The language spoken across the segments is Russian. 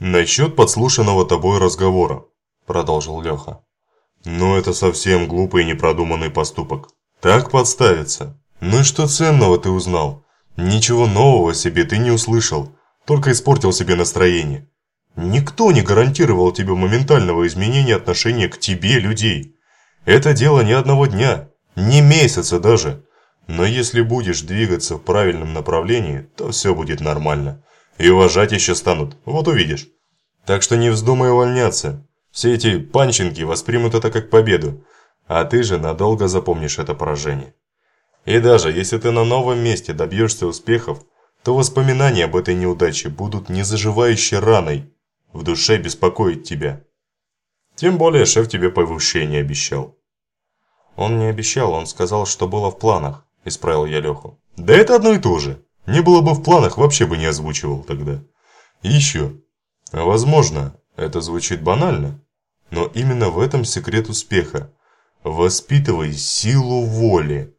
«Насчет подслушанного тобой разговора», – продолжил Леха. «Но это совсем глупый и непродуманный поступок. Так подставиться. Ну и что ценного ты узнал? Ничего нового себе ты не услышал, только испортил себе настроение. Никто не гарантировал тебе моментального изменения отношения к тебе, людей. Это дело не одного дня, не месяца даже. Но если будешь двигаться в правильном направлении, то все будет нормально. И уважать еще станут, вот увидишь. Так что не вздумай увольняться. Все эти панченки воспримут это как победу, а ты же надолго запомнишь это поражение. И даже если ты на новом месте добьешься успехов, то воспоминания об этой неудаче будут незаживающей раной, в душе беспокоить тебя. Тем более шеф тебе повышение обещал. Он не обещал, он сказал, что было в планах, исправил я Леху. Да это одно и то же. Не было бы в планах, вообще бы не озвучивал тогда. И еще. Возможно, это звучит банально, но именно в этом секрет успеха. Воспитывай силу воли.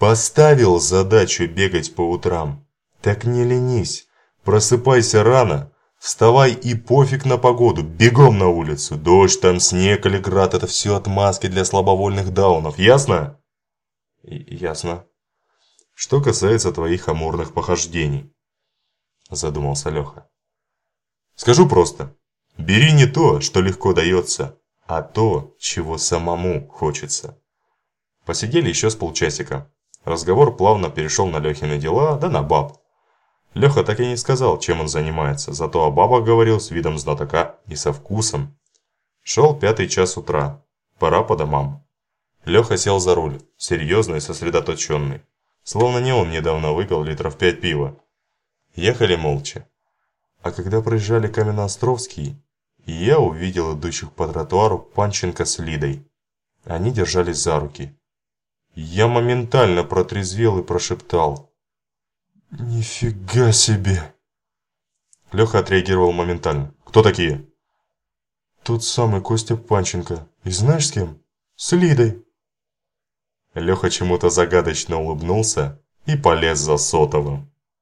Поставил задачу бегать по утрам. Так не ленись. Просыпайся рано. Вставай и пофиг на погоду. Бегом на улицу. Дождь, там снег или град. Это все отмазки для слабовольных даунов. Ясно? Ясно. Что касается твоих амурных похождений, задумался Леха. Скажу просто. Бери не то, что легко дается, а то, чего самому хочется. Посидели еще с полчасика. Разговор плавно перешел на Лехины дела, да на баб. Леха так и не сказал, чем он занимается, зато о бабах говорил с видом знатока и со вкусом. Шел пятый час утра. Пора по домам. Леха сел за руль, серьезный и сосредоточенный. Словно не он недавно выпил литров пять пива. Ехали молча. А когда проезжали Каменноостровский, я увидел идущих по тротуару Панченко с Лидой. Они держались за руки. Я моментально протрезвел и прошептал. «Нифига себе!» Леха отреагировал моментально. «Кто такие?» «Тот самый Костя Панченко. И знаешь с кем? С Лидой!» Леха чему-то загадочно улыбнулся и полез за сотовым.